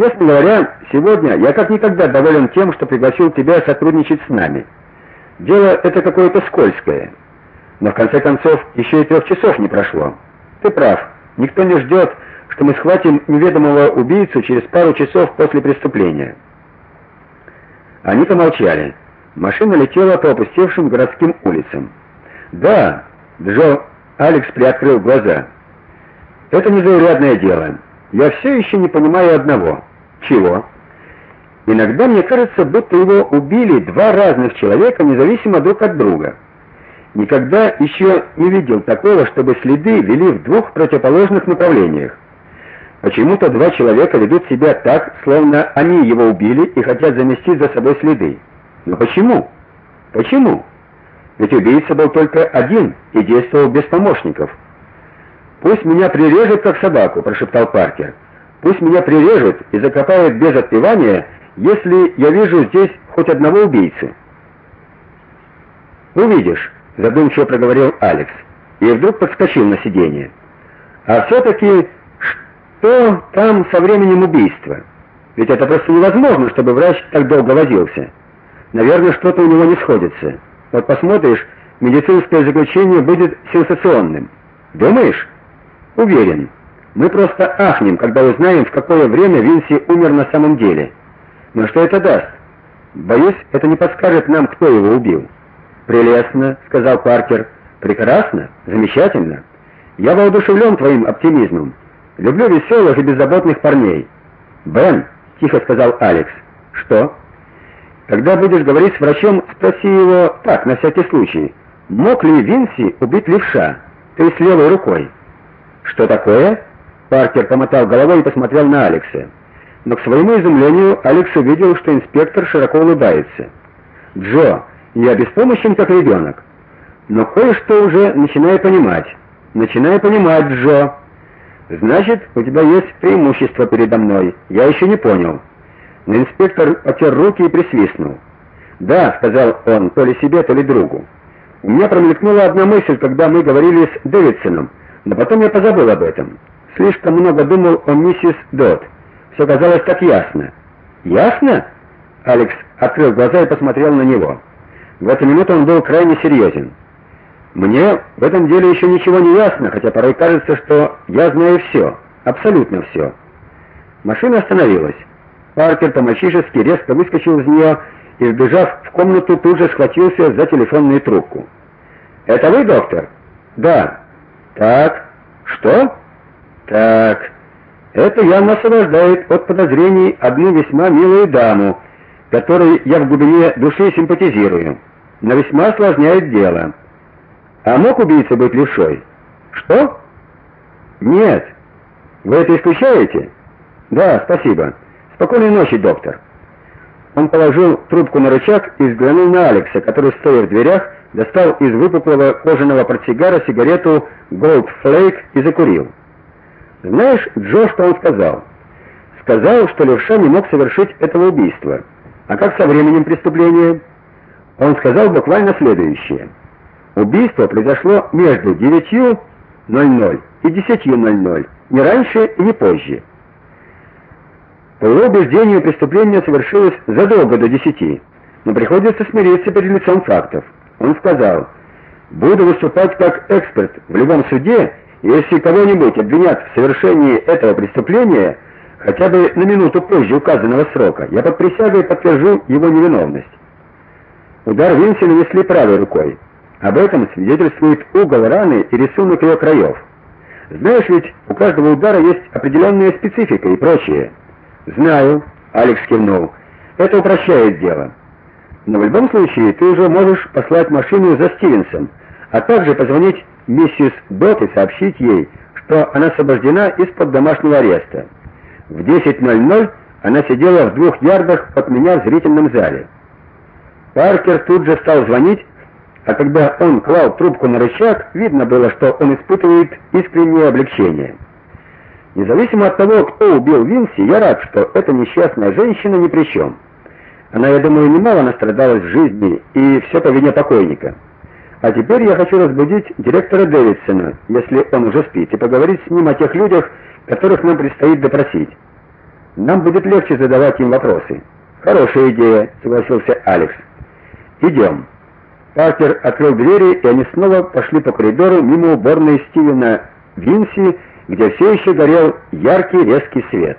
Честно говоря, сегодня я как никогда доволен тем, что пригласил тебя сотрудничать с нами. Дело это какое-то скользкое. Но в конце концов еще и трех часов не прошло. Ты прав. Никто не ждет, что мы схватим неведомого убийцу через пару часов после преступления. Они помолчали. Машина летела по опустевшим городским улицам. Да, Джо Алекс приоткрыл глаза. Это незаурядное дело. Я все еще не понимаю одного. Чего? Иногда мне кажется, будто его убили два разных человека, независимо друг от друга. Никогда еще не видел такого, чтобы следы вели в двух противоположных направлениях. Почему-то два человека ведут себя так, словно они его убили и хотят замести за собой следы. Но почему? Почему? Ведь убийца был только один и действовал без помощников. Пусть меня прирежут как собаку, прошептал Паркер. Пусть меня прирежут и закопают без отпевания, если я вижу здесь хоть одного убийцу. Увидишь, задумчиво проговорил Алекс и вдруг подскочил на сиденье. А все таки что там со временем убийства? Ведь это просто невозможно, чтобы врач так долго возился. Наверное, что-то у него не сходится. Вот посмотришь, медицинское заключение будет сенсационным. Думаешь? Уверен. Мы просто ахнем, когда узнаем, в какое время Винси умер на самом деле. Но что это даст? Боюсь, это не подскажет нам, кто его убил. Прелестно, сказал Паркер. Прекрасно, замечательно. Я воодушевлен твоим оптимизмом. Люблю веселых и беззаботных парней. Бен, тихо сказал Алекс. Что? Когда будешь говорить с врачом, спроси его так, на всякий случай. Мог ли Винси убить левша? Ты с левой рукой. Что такое? Паркер помотал головой и посмотрел на Алекса. Но к своему изумлению Алекс увидел, что инспектор широко улыбается. "Джо, я беспомощен как ребенок. Но кое-что уже начинаю понимать. Начинаю понимать, Джо. Значит, у тебя есть преимущество передо мной. Я еще не понял". Но инспектор потер руки и присвистнул. "Да", сказал он, то ли себе, то ли другу. У меня промелькнула одна мысль, когда мы говорили с Дэвидсоном. Но потом я позабыл об этом. Слишком много думал о миссис Дот. Все казалось так ясно. Ясно? Алекс открыл глаза и посмотрел на него. В эту минуту он был крайне серьезен. Мне в этом деле еще ничего не ясно, хотя порой кажется, что я знаю все, абсолютно все. Машина остановилась. Паркер по-мальчишески резко выскочил из нее и, вбежав в комнату, тут же схватился за телефонную трубку. "Это вы, доктор?" "Да. Так, что? Так. Это явно освобождает от подозрений одну весьма милую даму, которой я в глубине души симпатизирую. Но весьма осложняет дело. А мог убийца быть левшой? Что? Нет. Вы это исключаете? Да, спасибо. Спокойной ночи, доктор. Он положил трубку на рычаг и взглянул на Алекса, который стоя в дверях достал из выпуклого кожаного портсигара сигарету Gold Flake и закурил. Знаешь, Джо, что он сказал? Сказал, что левша не мог совершить этого убийства. А как со временем преступления? Он сказал буквально следующее: Убийство произошло между 9:00 и 10:00, не раньше и не позже. По его убеждению, преступление совершилось задолго до 10, но приходится смириться перед лицом фактов. Он сказал: "Буду выступать как эксперт в любом суде, если кого-нибудь обвинят в совершении этого преступления хотя бы на минуту позже указанного срока, я под присягой подтвержу его невиновность". Удар Винси нанесли правой рукой. Об этом свидетельствует угол раны и рисунок ее краев. Знаешь ведь, у каждого удара есть определенная специфика и прочее. Знаю, Алекс кивнул. Это упрощает дело. Но в любом случае ты уже можешь послать машину за Стивенсом, а также позвонить миссис Дот и сообщить ей, что она освобождена из-под домашнего ареста. В 10:00 она сидела в двух ярдах от меня в зрительном зале. Паркер тут же стал звонить, а когда он клал трубку на рычаг, видно было, что он испытывает искреннее облегчение. Независимо от того, кто убил Винси, я рад, что эта несчастная женщина ни при чем. Она, я думаю, немало настрадалась в жизни, и все по вине покойника. А теперь я хочу разбудить директора Дэвидсона, если он уже спит, и поговорить с ним о тех людях, которых нам предстоит допросить. Нам будет легче задавать им вопросы. Хорошая идея, согласился Алекс. Идем. Паркер открыл двери, и они снова пошли по коридору мимо уборной Стивена Винси, где все еще горел яркий резкий свет.